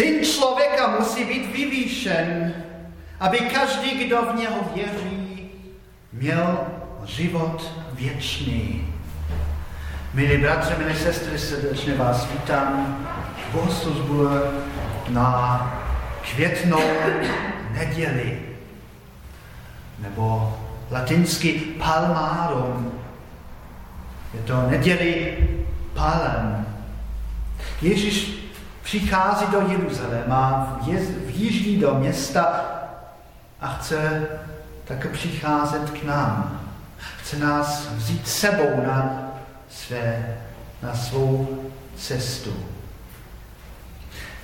Syn člověka musí být vyvýšen, aby každý, kdo v něho věří, měl život věčný. Milí bratři, milí sestry, srdečně vás vítám bohoslužbu na květnou neděli, nebo latinsky palmarum. Je to neděli palem. Ježíš přichází do Jeruzaléma, vjíždí do města a chce také přicházet k nám. Chce nás vzít sebou na, své, na svou cestu.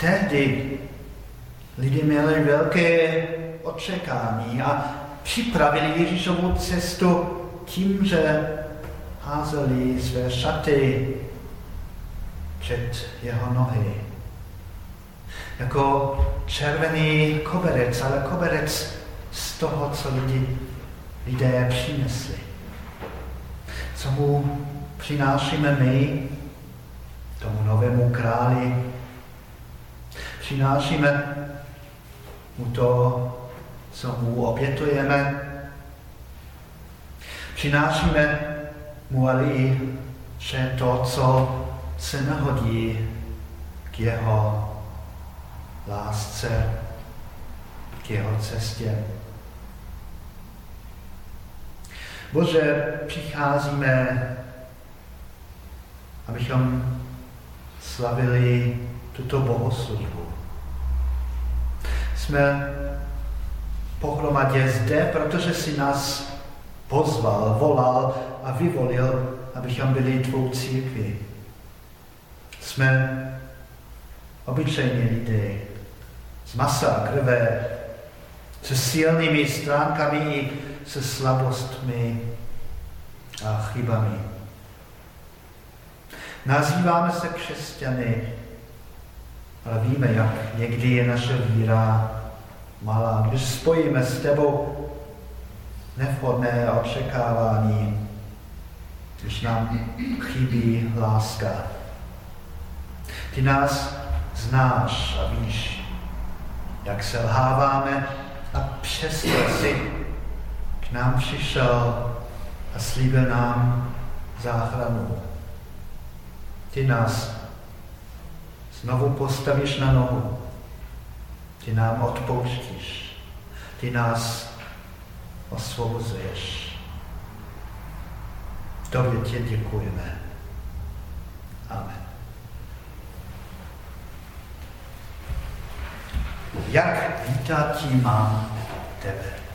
Tehdy lidi měli velké očekání a připravili Ježíšovu cestu tím, že házeli své šaty před jeho nohy. Jako červený koberec, ale koberec z toho, co lidi, lidé přinesli. Co mu přinášíme my, tomu novému králi, přinášíme mu to, co mu obětujeme, přinášíme mu ale i vše to, co se nahodí k jeho lásce, k jeho cestě. Bože, přicházíme, abychom slavili tuto bohoslužbu. Jsme pohromadě zde, protože si nás pozval, volal a vyvolil, abychom byli tvou církvi. Jsme obyčejní lidé z masa a krve, se silnými stránkami i se slabostmi a chybami. Nazýváme se křesťany, ale víme, jak někdy je naše víra malá. Když spojíme s tebou nevhodné očekávání, když nám chybí láska. Ty nás znáš a víš, jak selháváme a přesto si k nám přišel a slíbil nám záchranu. Ty nás znovu postavíš na nohu. Ty nám odpouštíš. Ty nás osvobozuješ. Tobě tě děkujeme. Jak vítat mám tebe.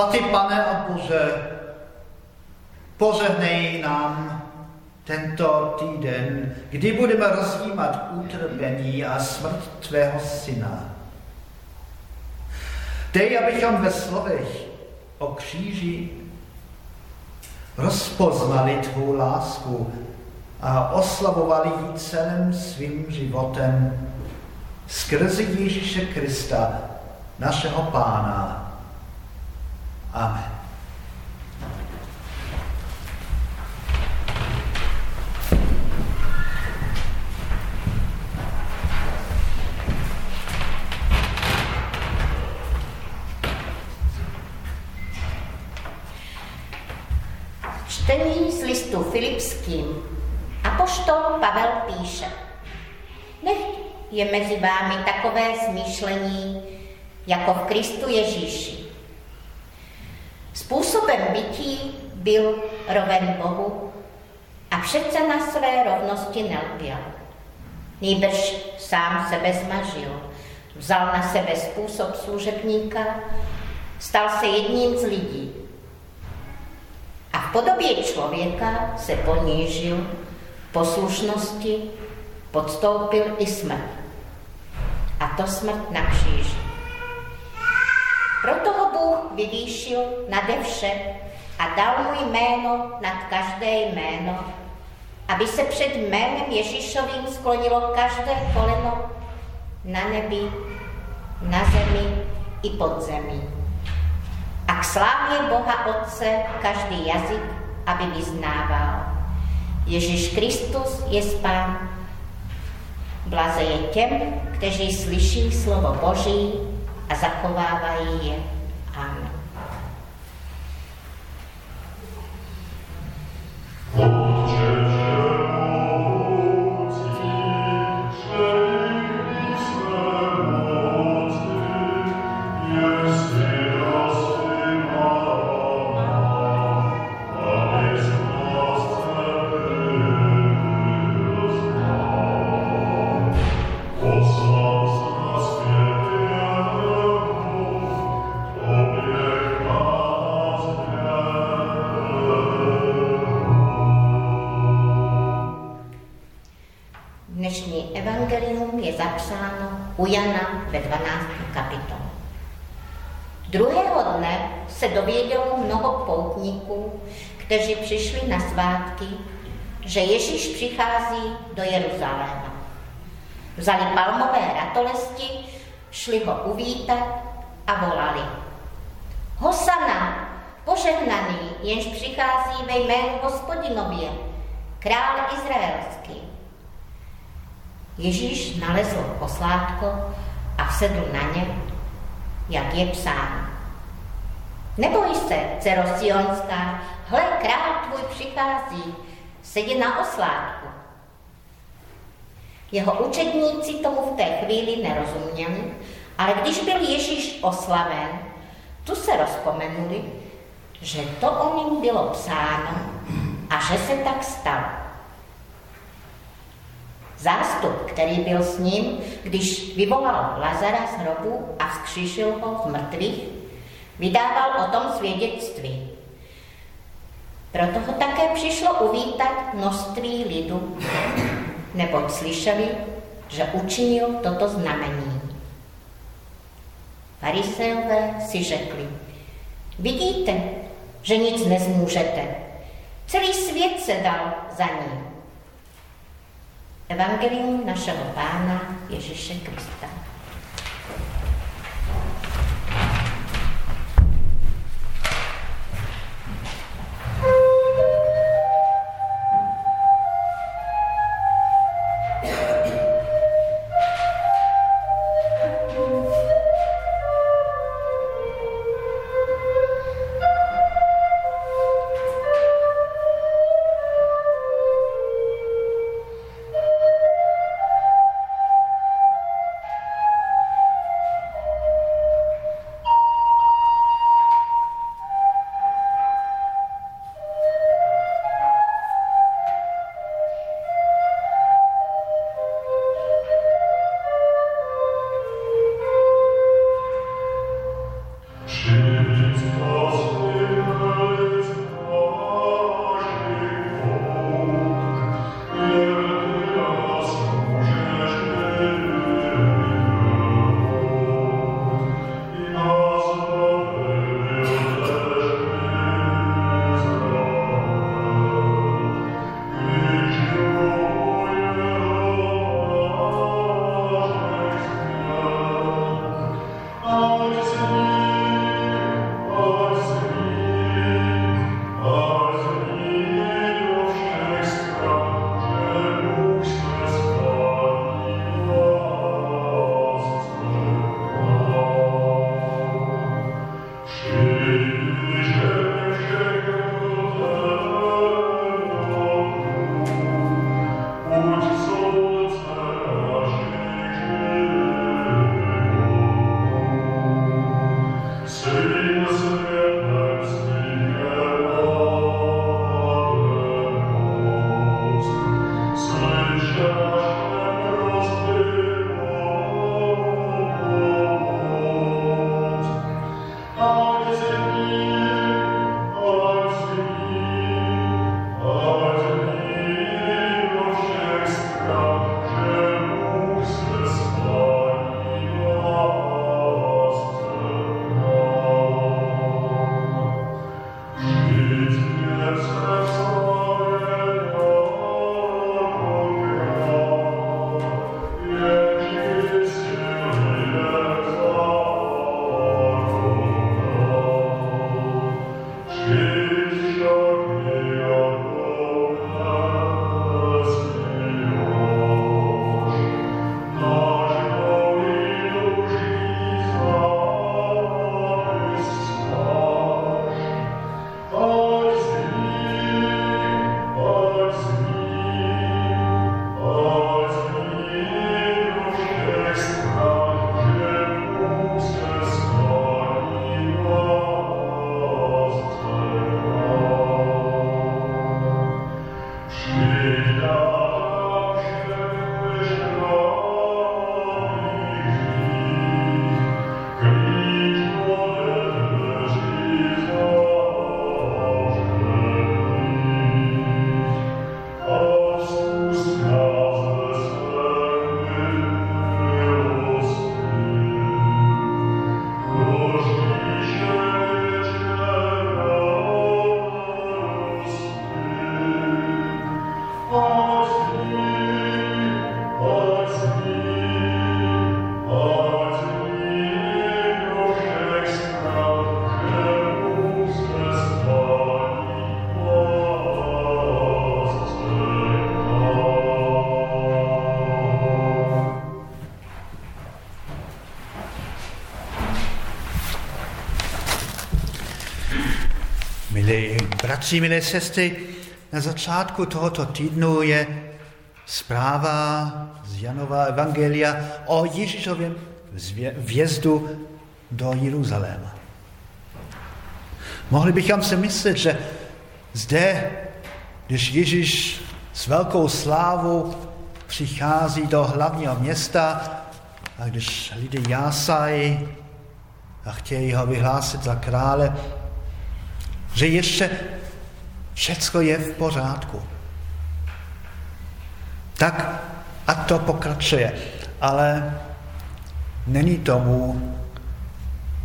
Svatý pane a Bože, požehnej nám tento týden, kdy budeme rozjímat utrpení a smrt tvého syna. Dej, abychom ve slovech o kříži rozpoznali tvou lásku a oslavovali ji celým svým životem skrze Ježíše Krista, našeho Pána. Amen. Čtení z listu Filipským. Apoštol Pavel píše. Nech je mezi vámi takové smýšlení, jako v Kristu Ježíši. Způsobem bytí byl roven Bohu a přece na své rovnosti nelpěl. Nýbrž sám sebe zmažil, vzal na sebe způsob služebníka, stal se jedním z lidí a v podobě člověka se ponížil poslušnosti, podstoupil i smrt. A to smrt na kříži. Proto vyvýšil nade vše a dal mu jméno nad každé jméno, aby se před jménem Ježíšovým sklonilo každé koleno na nebi, na zemi i pod zemí a k slávě Boha Otce každý jazyk, aby vyznával. Ježíš Kristus je Pán. Blaze je těm, kteří slyší slovo Boží a zachovávají je. Že Ježíš přichází do Jeruzaléma. Vzali palmové ratolesti, šli ho uvítat a volali. Hosana, požehnaný, jenž přichází ve jménu hospodinově, král izraelský. Ježíš nalezl poslátko a sedl na ně, jak je psáno. Neboj se, dcero Sionská, hle, král tvůj přichází, sedí na oslátku. Jeho učedníci tomu v té chvíli nerozuměli, ale když byl Ježíš oslaven, tu se rozpomenuli, že to o ním bylo psáno a že se tak stalo. Zástup, který byl s ním, když vyvolal Lazara z hrobu a vzkříšil ho z mrtvých, vydával o tom svědectví. Proto ho také přišlo uvítat množství lidu, neboť slyšeli, že učinil toto znamení. Fariseové si řekli, vidíte, že nic nezmůžete. Celý svět se dal za ním. Evangelium našeho Pána Ježíše Krista. Milé sestry, na začátku tohoto týdnu je zpráva z Janova Evangelia o Ježíšovém vjezdu do Jeruzaléma. Mohli bychom si myslet, že zde, když Ježíš s velkou slávou přichází do hlavního města a když lidé jásají a chtějí ho vyhlásit za krále, že ještě Všecko je v pořádku. Tak a to pokračuje. Ale není tomu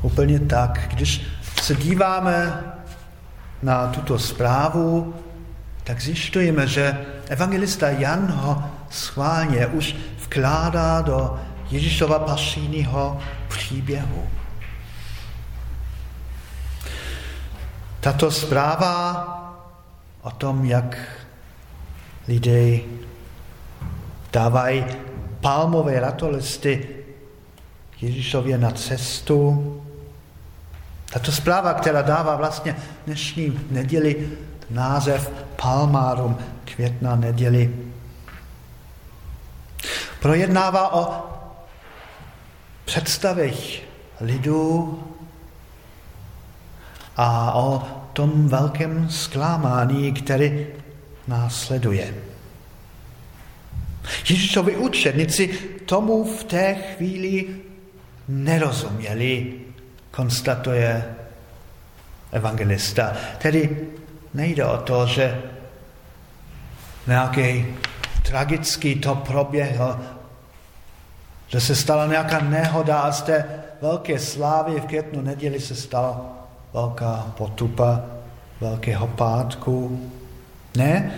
úplně tak. Když se díváme na tuto zprávu, tak zjišťujeme, že evangelista Jan ho schválně už vkládá do Ježíšova pasijního příběhu. Tato zpráva o tom, jak lidé dávají palmové ratolisty Ježíšově na cestu. Tato zpráva, která dává vlastně dnešní neděli název Palmárum, května neděli, projednává o představech lidů a o tom velkém zklamání, který následuje. Ježíšovi učedníci tomu v té chvíli nerozuměli, konstatuje evangelista. Tedy nejde o to, že nějaký tragický to proběhlo, že se stala nějaká nehoda a z té velké slávy v květnu neděli se stala velká potupa velkého pátku. Ne,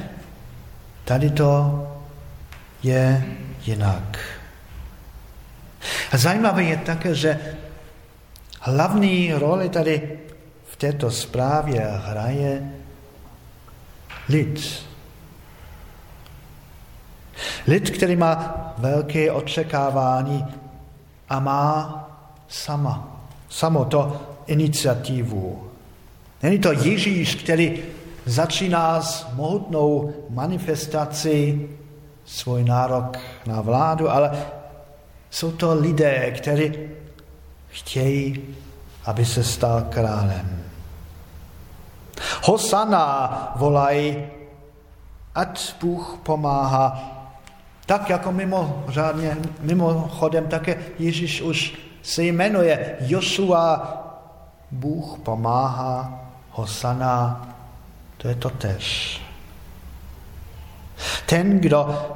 tady to je jinak. A zajímavé je také, že hlavní roli tady v této zprávě hraje lid. Lid, který má velké očekávání a má sama, samo to iniciativu. Není to Ježíš, který začíná s mohutnou manifestací svůj nárok na vládu, ale jsou to lidé, kteří chtějí aby se stal králem. Hosana volají, ať Bůh pomáhá. Tak jako mimo, řádně, mimochodem také Ježíš už se jmenuje Joshua, Bůh pomáhá, Hosana, to je to tež. Ten, kdo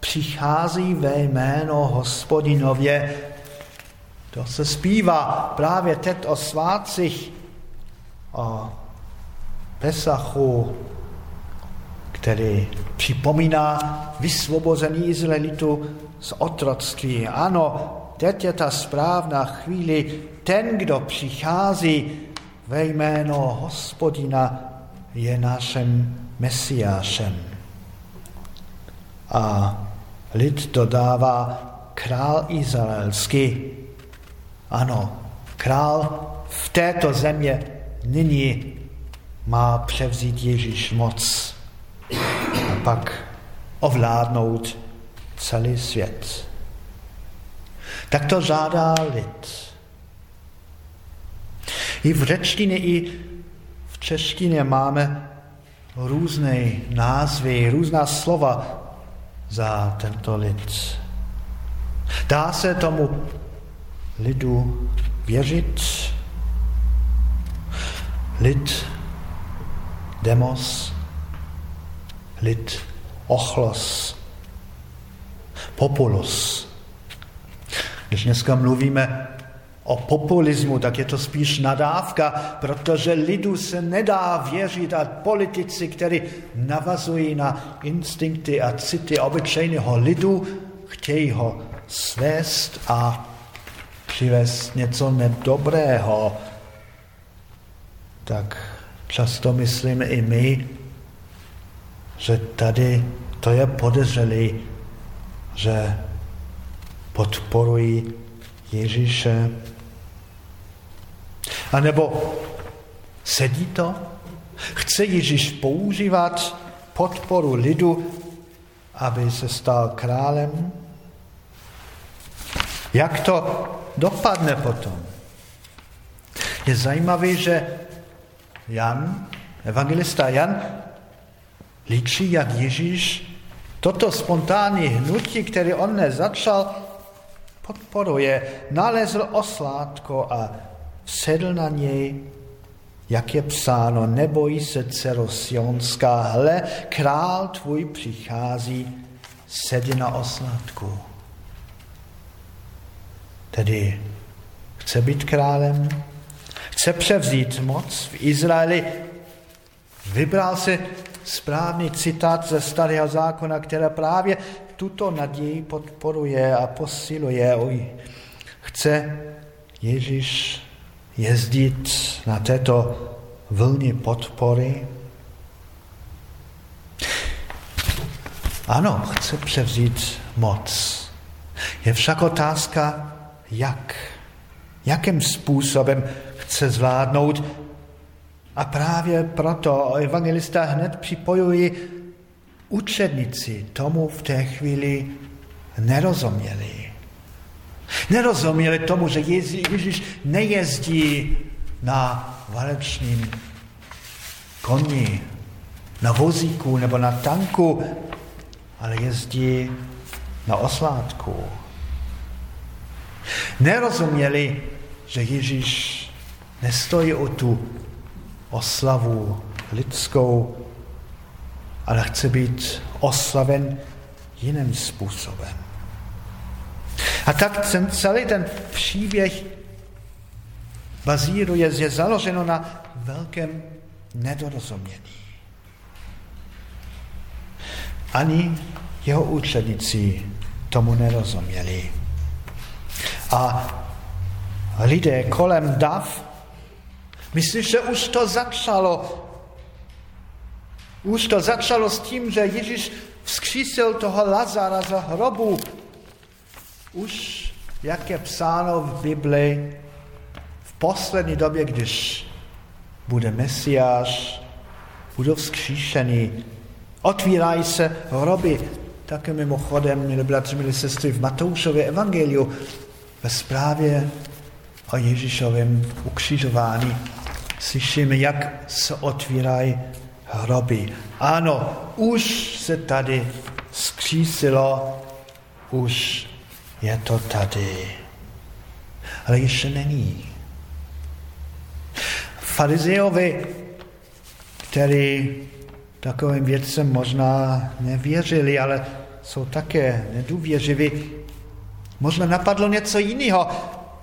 přichází ve jméno hospodinově, to se zpívá právě teď o svátcích, o Pesachu, který připomíná vysvobození Izraelitu z otroctví. Ano, teď je ta správná chvíli. Ten, kdo přichází ve jméno hospodina, je našem mesiášem. A lid dodává král izraelský. Ano, král v této země nyní má převzít Ježíš moc a pak ovládnout celý svět. Tak to žádá lid. I v řečtině, i v češtině máme různé názvy, různá slova za tento lid. Dá se tomu lidu věřit? Lid demos, lid ochlos, populus. Když dneska mluvíme o populismu, tak je to spíš nadávka, protože lidu se nedá věřit a politici, kteří navazují na instinkty a city obyčejného lidu, chtějí ho svést a přivést něco nedobrého. Tak často myslíme i my, že tady to je podezřelý, že podporují Ježíše. A nebo sedí to? Chce Ježíš používat podporu lidu, aby se stal králem? Jak to dopadne potom? Je zajímavé, že Jan, evangelista Jan, líčí, jak Ježíš toto spontánní hnutí, které on nezačal, podporuje. Nalezl oslátko a sedl na něj, jak je psáno, neboj se, dcero Sionská, hle, král tvůj přichází, sedí na oslátku. Tedy chce být králem, chce převzít moc v Izraeli, vybral si správný citát ze starého zákona, která právě tuto naději podporuje a posiluje. Chce Ježíš jezdit na této vlně podpory? Ano, chce převzít moc. Je však otázka, jak. Jakým způsobem chce zvládnout. A právě proto evangelista hned připojují učedníci tomu v té chvíli nerozuměli. Nerozuměli tomu, že Ježíš nejezdí na válečním koni, na vozíku nebo na tanku, ale jezdí na oslátku. Nerozuměli, že Ježíš nestojí o tu oslavu lidskou, ale chce být oslaven jiným způsobem. A tak ten, celý ten příběh bazíruje, je založeno na velkém nedorozumění. Ani jeho učedníci tomu nerozuměli. A lidé kolem dav myslí, že už to začalo. Už to začalo s tím, že Ježíš vzkřísil toho Lazara za hrobu. Už, jak je psáno v Bibli, v poslední době, když bude Mesiáš, budou vzkříšení, otvírají se hroby. Také mimochodem, milí bratři, milí sestry, v Matoušově evangeliu ve zprávě o Ježíšovém ukřižování. Slyšíme, jak se otvírají hroby. Ano, už se tady skřísilo, už je to tady. Ale ještě není. Farizeovi, který takovým věcem možná nevěřili, ale jsou také nedůvěřiví, možná napadlo něco jiného,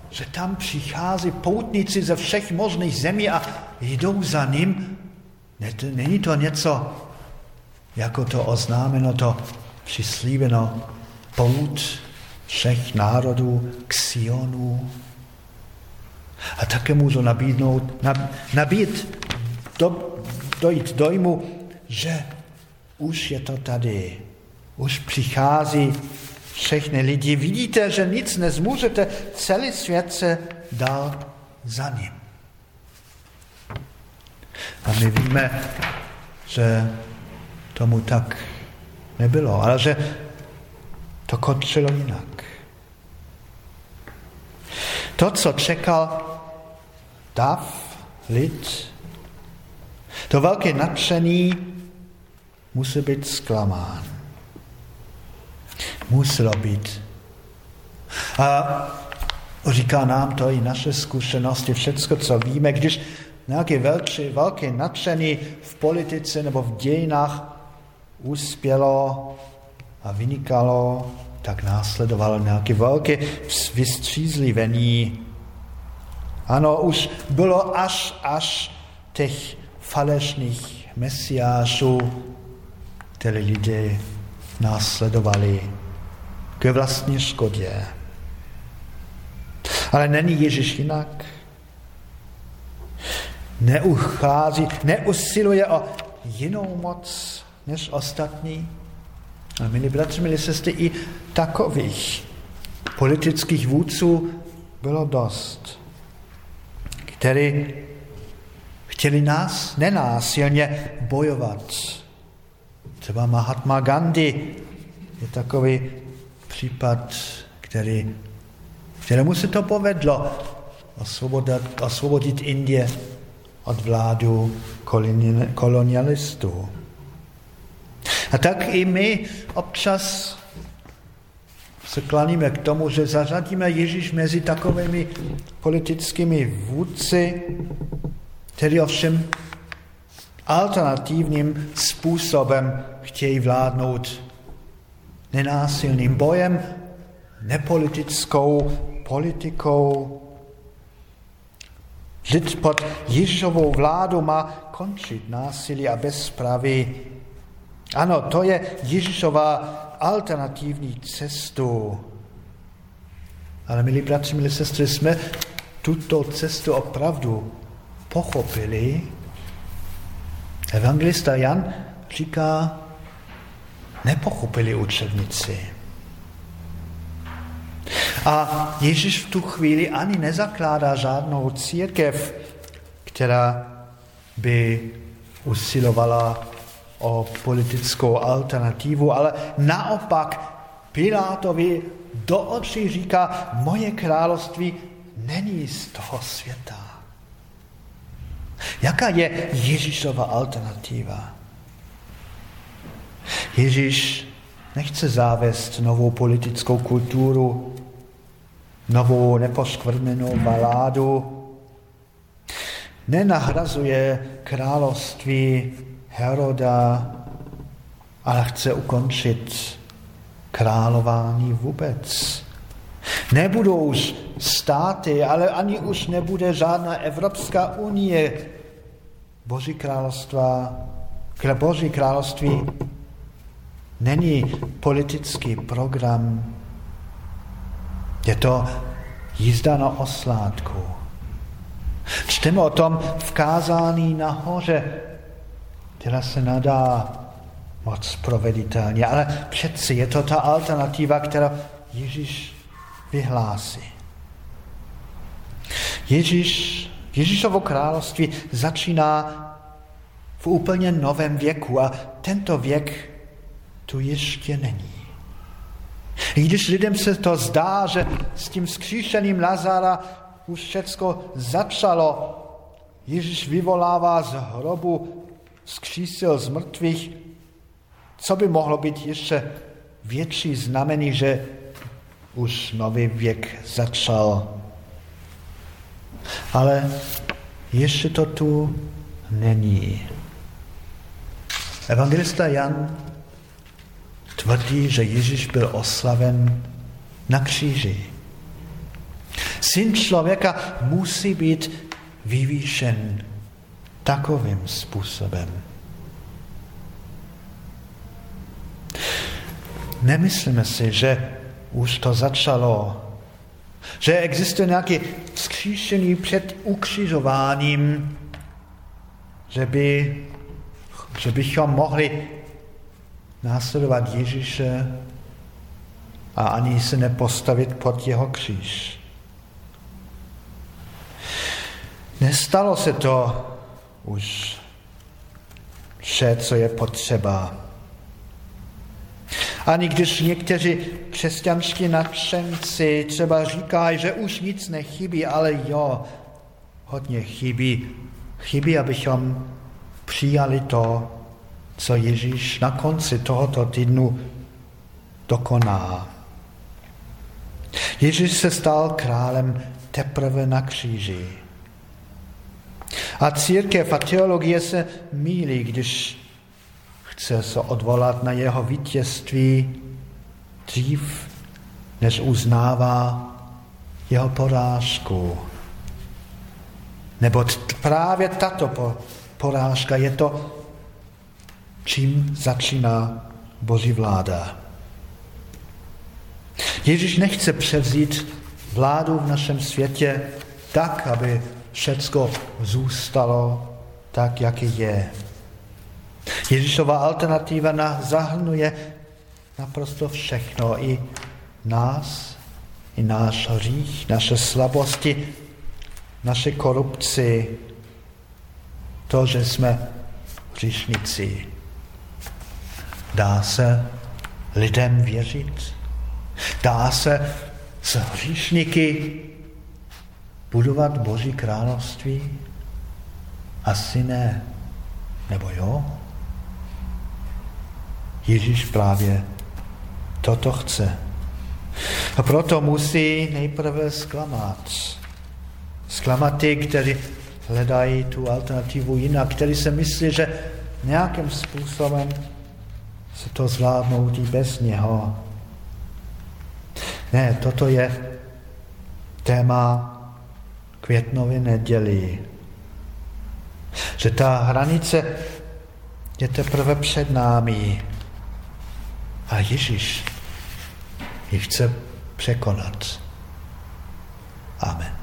že tam přichází poutníci ze všech možných zemí a jdou za ním. Není to něco, jako to oznámeno, to přislíbeno pout všech národů k Sionu. A také můžu nabídnout, nabít, do, dojít dojmu, že už je to tady. Už přichází všechny lidi. Vidíte, že nic nezmůžete, celý svět se dal za ním. A my víme, že tomu tak nebylo, ale že to končilo jinak. To, co čekal dav, lid, to velké nadšení musí být zklamán. Muselo být. A říká nám to i naše zkušenosti, všecko, co víme, když nějaké velké, velké nadšení v politice nebo v dějinách uspělo a vynikalo, tak následovalo nějaké velké vystřízlivení. Ano, už bylo až, až těch falešných mesiášů, které lidé následovali ke vlastní škodě. Ale není Ježíš jinak. Neuchází, neusiluje o jinou moc než ostatní. A milí bratři, milí sestry, i takových politických vůdců bylo dost, který chtěli nás nenásilně bojovat. Třeba Mahatma Gandhi je takový případ, který, kterému se to povedlo osvobodit, osvobodit Indie od vládu kolonialistů. A tak i my občas se klaníme k tomu, že zařadíme Ježíš mezi takovými politickými vůdci, který ovšem alternativním způsobem chtějí vládnout nenásilným bojem, nepolitickou politikou. Lid pod Ježíšovou vládu má končit násilí a bezpravy. Ano, to je Ježíšová alternativní cestu. Ale milí bratři, milí sestry, jsme tuto cestu opravdu pochopili. Evangelista Jan říká, nepochopili učebnici. A Ježíš v tu chvíli ani nezakládá žádnou církev, která by usilovala o politickou alternativu, ale naopak Pilátovi do očí říká, moje království není z toho světa. Jaká je Ježíšova alternativa? Ježíš nechce zavést novou politickou kulturu, novou neposkvrnenou baládu, nenahrazuje království Heroda, ale chce ukončit králování vůbec. Nebudou státy, ale ani už nebude žádná Evropská unie. Boží královstva, Boží království není politický program, je to jízda na oslátku. Čteme o tom v kázání nahoře, která se nadá moc proveditelně, ale přeci je to ta alternativa, která Ježíš vyhlásí. Ježíš, Ježíšovo království začíná v úplně novém věku a tento věk tu ještě není. I když lidem se to zdá, že s tím skříšeným Lazara už všecko začalo. Ježíš vyvolává z hrobu, z křísil z mrtvých. Co by mohlo být ještě větší znamení, že už nový věk začal. Ale ještě to tu není. Evangelista Jan tvrdí, že Ježíš byl oslaven na kříži. Syn člověka musí být vyvýšen takovým způsobem. Nemyslíme si, že už to začalo, že existuje nějaký vzkříšený před ukřižováním, že, by, že bychom mohli následovat Ježíše a ani se nepostavit pod jeho kříž. Nestalo se to už vše, co je potřeba. Ani když někteří křesťanští nadšenci třeba říkají, že už nic nechybí, ale jo, hodně chybí. Chybí, abychom přijali to, co Ježíš na konci tohoto týdnu dokoná. Ježíš se stal králem teprve na kříži. A církev a teologie se mílí, když chce se odvolat na jeho vítězství dřív, než uznává jeho porážku. Nebo právě tato porážka je to, čím začíná Boží vláda. Ježíš nechce převzít vládu v našem světě tak, aby všecko zůstalo tak, jak je. Ježíšova alternativa na, zahrnuje naprosto všechno, i nás, i náš hřích, naše slabosti, naše korupci, to, že jsme hříšníci. Dá se lidem věřit? Dá se s hříšníky budovat Boží království? Asi ne. Nebo jo? Ježíš právě toto chce. A proto musí nejprve zklamat. Zklamat ty, kteří hledají tu alternativu jinak, kteří se myslí, že nějakým způsobem se to zvládnout i bez něho. Ne, toto je téma květnové neděli. Že ta hranice je teprve před námi. A Ježíš ji chce překonat. Amen.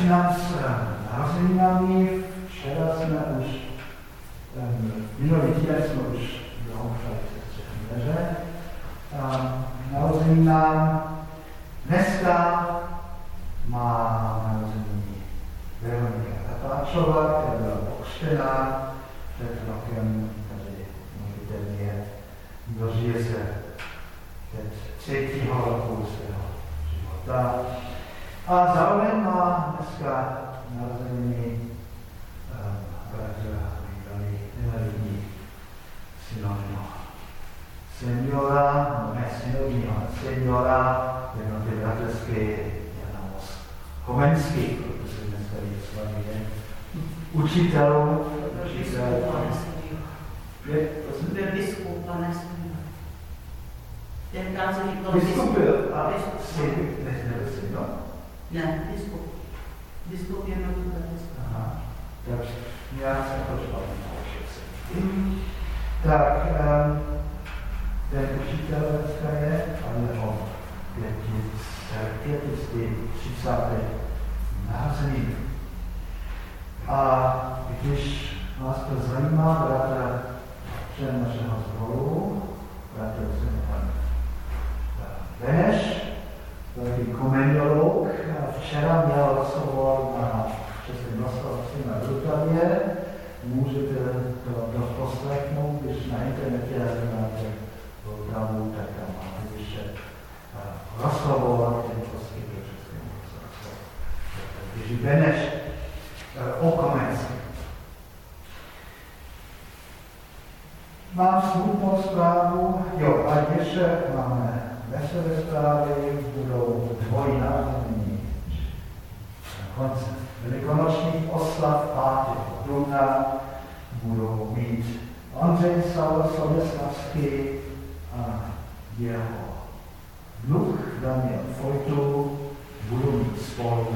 Začínám s eh, narozeninami. Včera jsme už, um, minulý týden jsme už doufali přes dveře. Narozeninám dneska má narozeniny Veronika Tatáčová, která byla pokřtěná před rokem, tady můžete vědět, dožije se teď třetího roku svého života. A zároveň má dneska narozeniny bratr bývalý invalidní synonimo. Seniora, no ne synonimo, seniora, jednoty bratrské, Janos Komenský, protože dneska je slavný den učitelů, učitel, byl biskup, pane Ten kázal, že byl biskup. byl, a syn, nebyl syn, no? Ne, biskup. Biskup je na tu Aha, takže já jsem to špal Tak, um, ten učitel dneska je, ale on pětistý, třicátý narozeniny. A když vás to zajímá, bratr člen našeho zboru, bratr se pan Beneš, velký komendolog, včera měl rozhovor na Českém rozhlasu na Vltavě. Můžete to poslechnout, když na internetě máte Vltavu, tak tam máte ještě rozhovor, který poskytuje Českému rozhlasu. Takže Beneš eh, o Komenském. Mám smutnou zprávu, jo, a ještě máme veselé zprávy, budou dvojnásobní. Konce velikonočních oslav 5. dubna budou mít Andřej Sobeslavský a jeho vnuk Daniel Fojtu budou mít spolu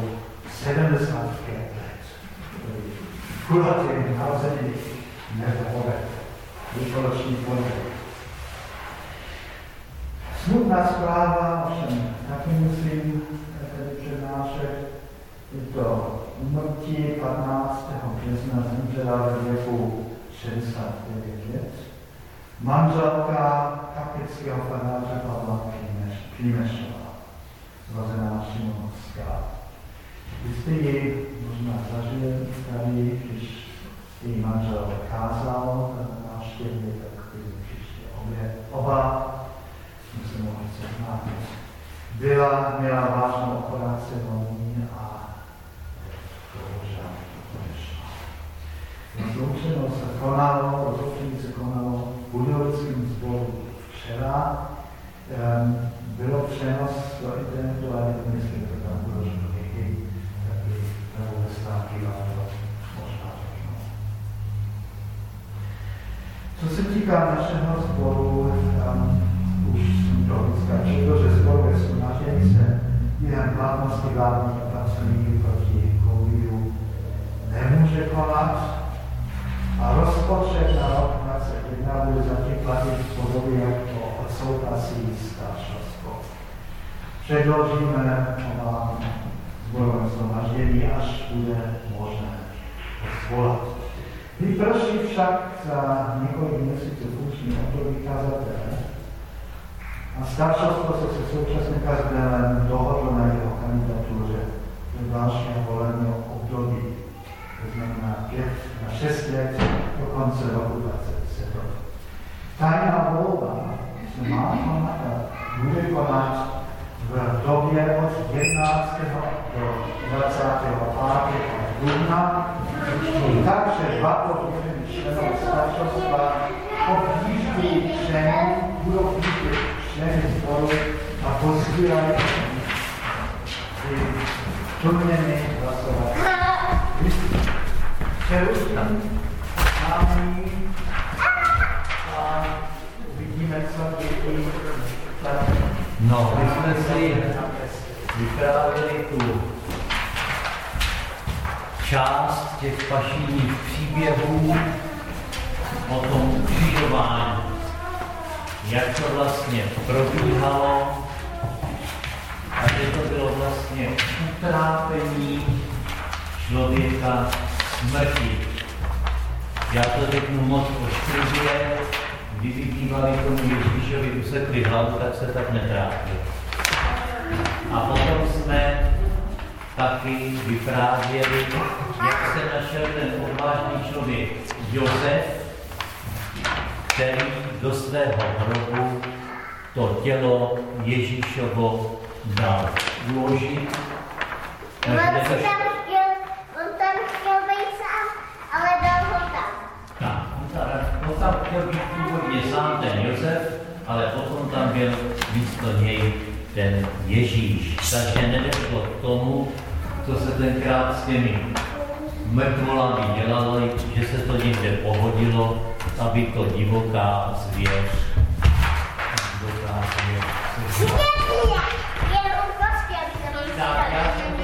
75 let. Kulatý narozeniny nebo velikonoční pondělí. Smutná zpráva, ovšem taky musím tedy přednášet, je to umrtí 15. března zemřela ve věku 69 let. Manželka kapického faráře Pavla Přímešová, zrozená Šimonovská. Vy jste ji možná zažili tady, když její manžel kázal na návštěvě, tak byli přišli obě, oba jsme se mohli seznámit. Byla, měla vážnou operaci lomí a bohužel odešla. Rozloučeno se konalo, rozloučení se konalo v Budějovickém sboru včera. Um, bylo přenos do internetu, ale nevím, jestli to tam bylo někdy, taky nebo ve státky, ale možná řeknu. Co se týká našeho sboru, um, Čechoslovenska, či to, že zborové snažení se během platnosti vládních opatření proti covidu nemůže konat a rozpočet na rok 2021 bude zatím platit v podobě jako odsouhlasí staršovstvo. Předložíme vám zborové shromaždění, až bude možné svolat. Vyprší však za několik měsíců funkční období kazatele, a staršovstvo se se současným kazatelem dohodlo na jeho kandidatuře do dalšího volebního období. To znamená 5 na 6 let do konce roku 2027. Tajná volba se má konat a bude konat v době od 11. do 25. dubna, takže dva podřízení členů staršovstva objíždí členy, budou objíždět členy sboru a pozbírají ty turněny hlasovat. Přeruším námi a vidíme, co děti No, my jsme si vyprávěli tu část těch pašijních příběhů o tom křižování, jak to vlastně probíhalo a že to bylo vlastně utrápení člověka smrti. Já to řeknu moc ošklivě, kdyby bývali tomu Ježíšovi usekli hlavu, tak se tak netrápil. A potom jsme taky vyprávěli, jak se našel ten odvážný člověk Josef, který do svého hrobu to tělo Ježíšovo dal uložit. On tam chtěl, on tam chtěl být sám, ale dal ho tam. Tak, on tam, on tam chtěl být ten Josef, ale potom tam byl místo něj ten Ježíš. Takže nedošlo k tomu, co se tenkrát s těmi mrtvolami dělalo, že se to někde pohodilo, aby to divoká zvěř, divoká zvěř. Já jsem.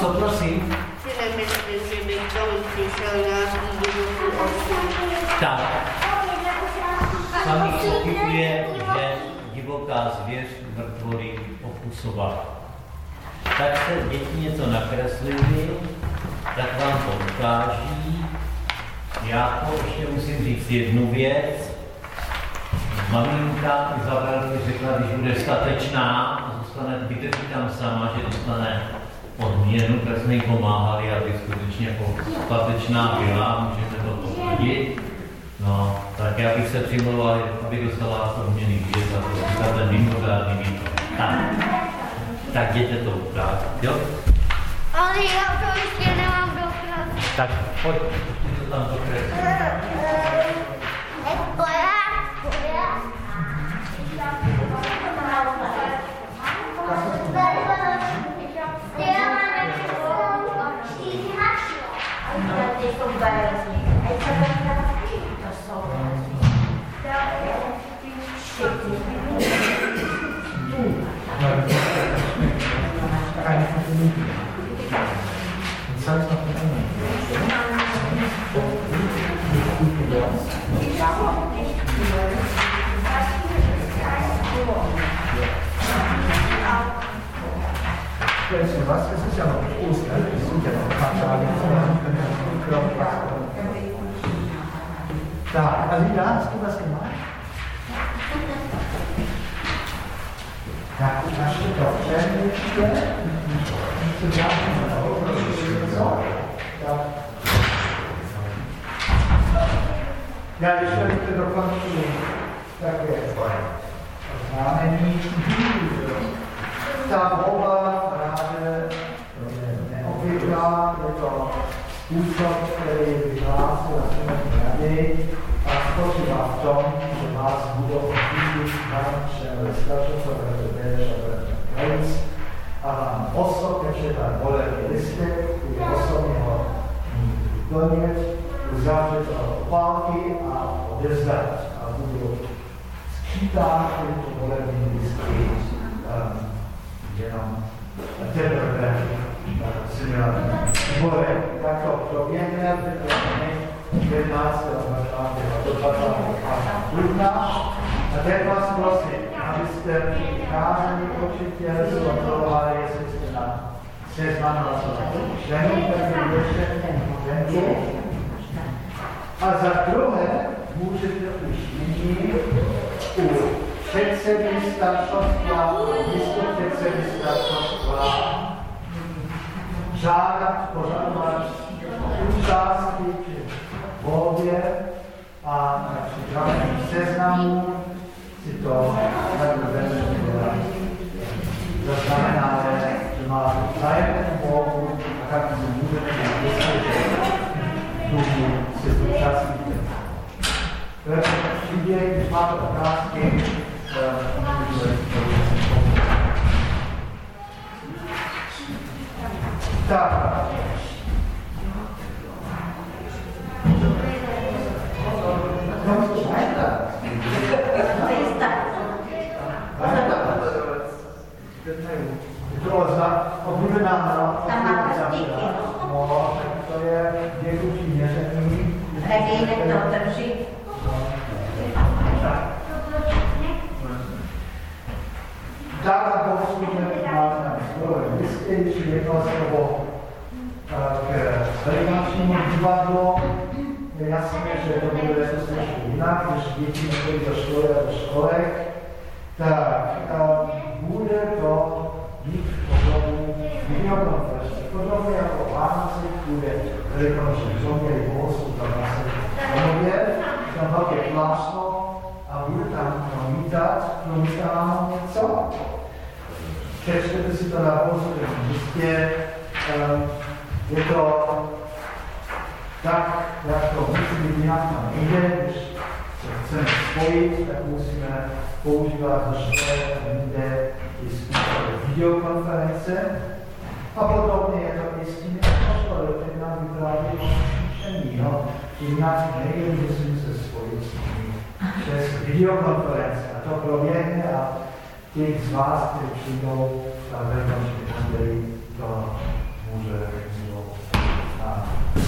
Co prosím? Si nemyslím, že by k tomu přišel nějaký divoký oslík. Tak, sami pochybuje, že divoká zvěř mrtvoly okusovala. Tak se děti něco nakreslili, tak vám to ukáží. Já to ještě musím říct jednu věc. Maminka Izabelky řekla, když bude statečná, zůstane, vydrží tam sama, že dostane odměnu, tak jsme jí pomáhali, aby skutečně jako statečná byla, můžeme to potvrdit. No, tak já bych se přimlouval, aby dostala odměny vidět za to, za ten mimořádný výkon. Tak, tak jděte to ukázat, jo? Ale já to ještě nemám dokrát. Tak pojď, to tam dokreslí. Welche, was? Es ist ja noch Ostern, es sind ja noch ein paar Tage. Da, Alida, hast du was gemacht? Ja, da steht doch ständig hier. Zu sagen, so, ja. Ja, ještě to dokončuji. Tak je. Znamení ta volba právě neobvyklá, je to způsob, který vyhlásil naše rady a spočívá v tom, že vás budou obdívat vaše legislativové redakce a vám osobně předat volební listek, kdy osobně ho donět, uzavřet opálky a odezdat a budou skýtat tyto volební listky um, jenom teprve simulární výbory. Tak to proběhne v 11. do 20. dubna. A teď vás prosím, abyste přicházeli určitě zkontrolovali, jestli jste na seznam hlasování členů, takže ještě A za druhé můžete už nyní u předsedy staršovstva, místo předsedy staršovstva, žádat, požadovat účastí při volbě a na připraveném seznamu si to Zaznamenáte, že máte zájem volbu a tak si můžete tymczasem Siebie i Pan Obrazki Tak. Dobrze, Groza, odbywy nam na to jest w jego dzinie, że nie Hrdýnek to že Dána postupně máme zdroje listy, ještě jedno slovo k eh, velikánčnímu divadlu. Je jasné, že to bude trošku jinak, když děti nechodí do školy a do školek, tak eh, bude to být v podobu videokonferenci. Podobně jako Vánoce, bude velikonoční zombie, bohoslužeb tam na tam velké plásno, a bude tam promítat, promítáno něco. Přečtete si to na pozorném místě. Ehm, je to tak, jak to musí být nějak tam jde, když se chceme spojit, tak musíme používat naše jinde i videokonference. A podobně je to i s tím apostoli, který nám vypráví o učení. No, jinak nejde, musím se spojit s tím přes videokonference. A to proběhne a těch z vás, kteří přijdou na velikonoční pondělí, to může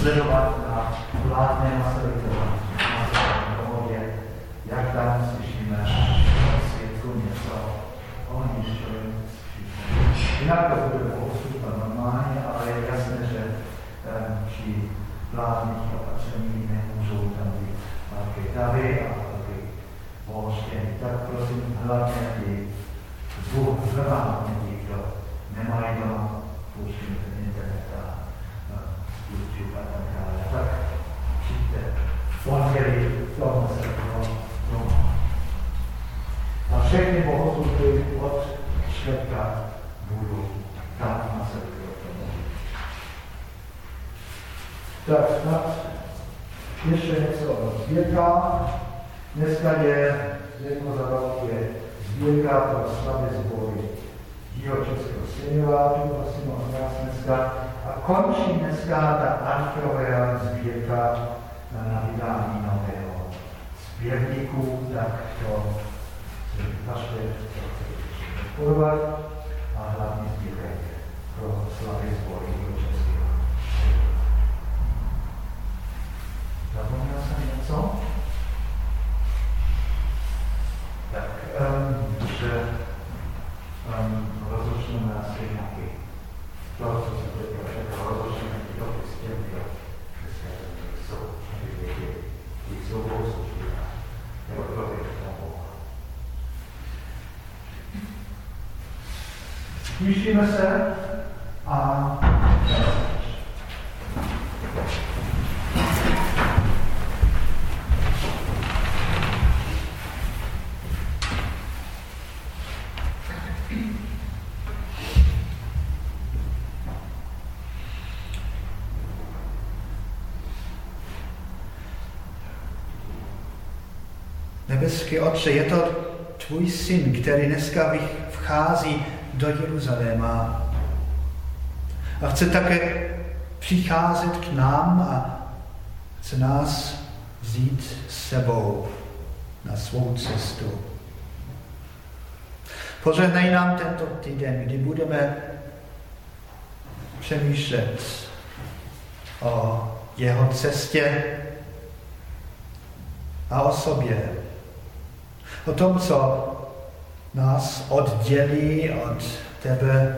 sledovat na vládné Masarykově domově, jak tam slyšíme světku něco o ničem. Jinak to bude posud normálně, ale je jasné, že při vládních opatření nemůžou tam být velké davy a božské, tak prosím hlavně ty zvuk zrvání ti, kdo nemají doma, pustím internet a YouTube a tak dále. Tak přijďte v pondělí, tomu se to doma. A všechny bohoslužby od čtvrtka budou tam na sebe. Tak snad ještě něco o světlách. Dneska je jedno za je sbírka pro slavy zbory Jihočeského seniorátu, prosím o nás dneska. A končí dneska ta archeová sbírka na vydání nového sběrníku, tak to si vaše podporovat a hlavně sbírek pro slavy zbory Jihočeského. Zapomněl jsem něco? tak um, že um, rozlišujeme asi nějaký to, co se teďka všechno rozlišujeme tyto těmi, kdo jsou, kteří jsou bohoslužby, nebo kdo je to Boha. Slyšíme se a nebeský Otče, je to tvůj syn, který dneska vchází do Jeruzaléma. A chce také přicházet k nám a chce nás vzít s sebou na svou cestu. Požehnej nám tento týden, kdy budeme přemýšlet o jeho cestě a o sobě o tom, co nás oddělí od tebe,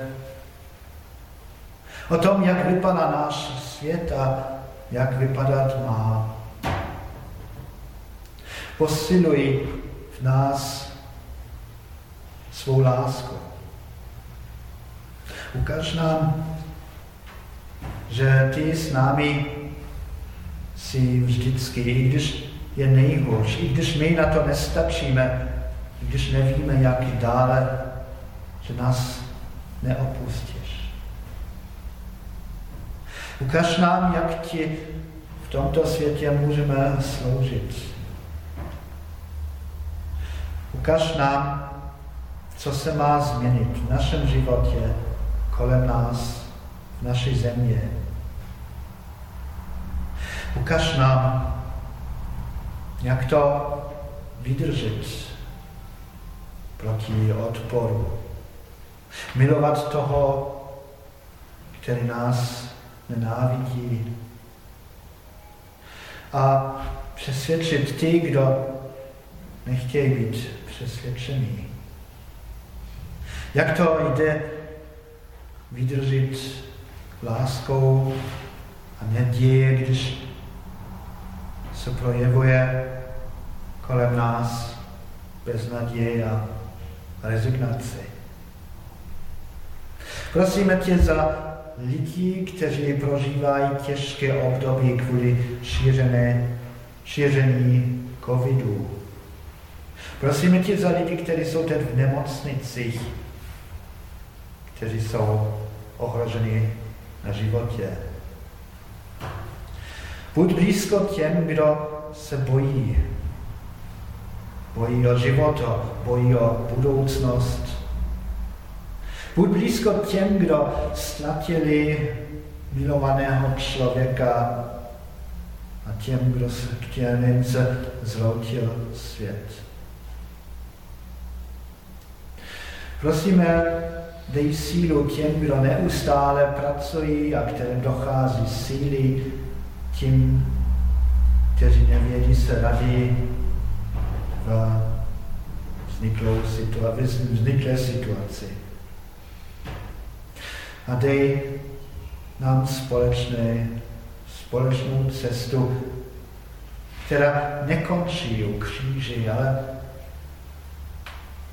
o tom, jak vypadá náš svět a jak vypadat má. Posiluj v nás svou lásku. Ukaž nám, že ty s námi jsi vždycky, i když je nejhorší, i když my na to nestačíme, když nevíme, jak dále, že nás neopustíš. Ukaž nám, jak ti v tomto světě můžeme sloužit. Ukaž nám, co se má změnit v našem životě, kolem nás, v naší země. Ukaž nám, jak to vydržet proti odporu? Milovat toho, který nás nenávidí. A přesvědčit ty, kdo nechtějí být přesvědčení. Jak to jde vydržet láskou a naděje, když se projevuje kolem nás beznaděje a rezignaci. Prosíme tě za lidi, kteří prožívají těžké období kvůli šířené, šíření covidu. Prosíme tě za lidi, kteří jsou teď v nemocnicích, kteří jsou ohroženi na životě. Buď blízko těm, kdo se bojí. Bojí o život, bojí o budoucnost. Buď blízko těm, kdo ztratili milovaného člověka a těm, kdo se, kterým se zroutil svět. Prosíme, dej sílu těm, kdo neustále pracují a kterým dochází síly, tím, kteří nevědí se rady v vzniklou situaci, vzniklé situaci. A dej nám společné, společnou cestu, která nekončí u kříži, ale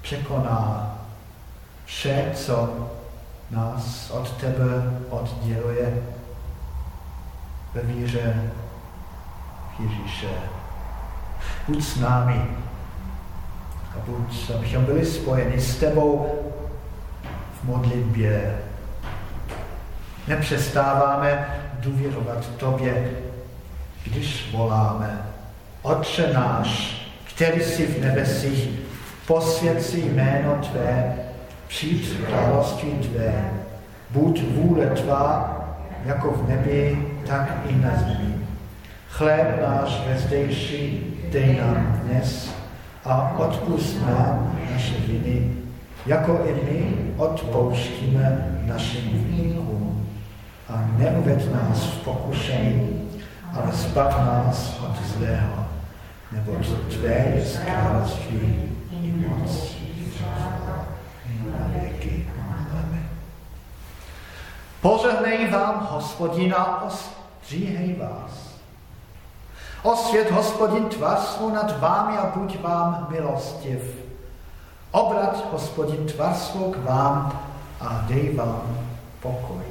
překoná vše, co nás od tebe odděluje ve víře Ježíše. Buď s námi a buď, abychom byli spojeni s tebou v modlitbě. Nepřestáváme důvěřovat tobě, když voláme. Otče náš, který jsi v nebesích, posvěd si jméno Tvé, přijď království Tvé, buď vůle Tvá, jako v nebi, tak i na zemi. Chléb náš vezdejší dej nám dnes a odpust nám naše viny, jako i my odpouštíme našim vinníkům. A neuved nás v pokušení, ale zbav nás od zlého, nebo Tvé je království i moc na věky. Požehnej vám, hospodina, ostříhej vás. Osvět hospodin tvar svou nad vámi a buď vám milostiv. Obrat hospodin tvar svou k vám a dej vám pokoj.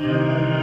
Yeah.